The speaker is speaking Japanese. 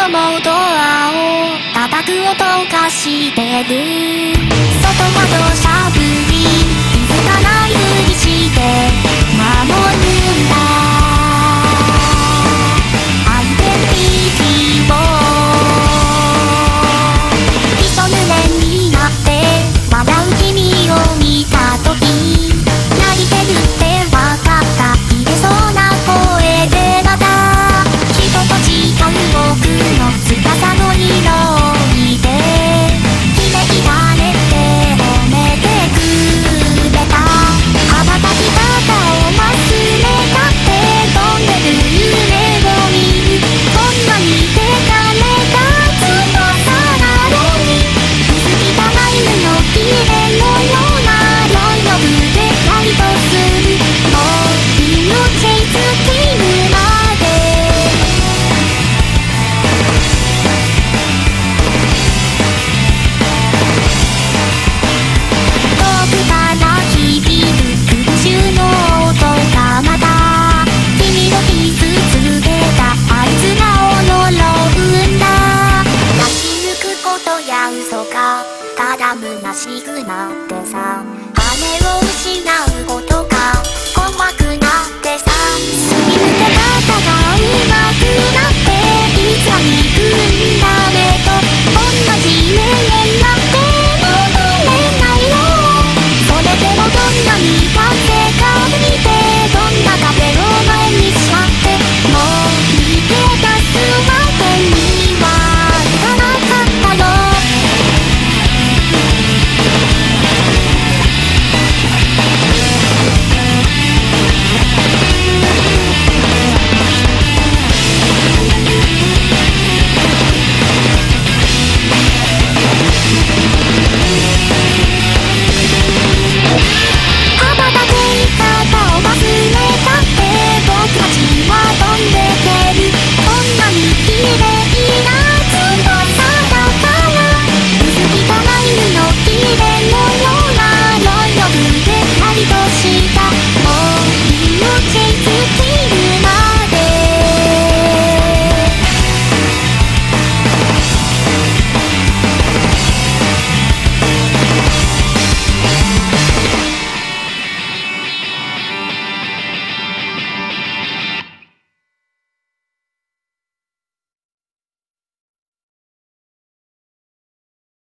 のもドアを叩く音を貸してる。外窓しゃぶり気づかないふりして。かた。だ虚しくなってさ。羽を失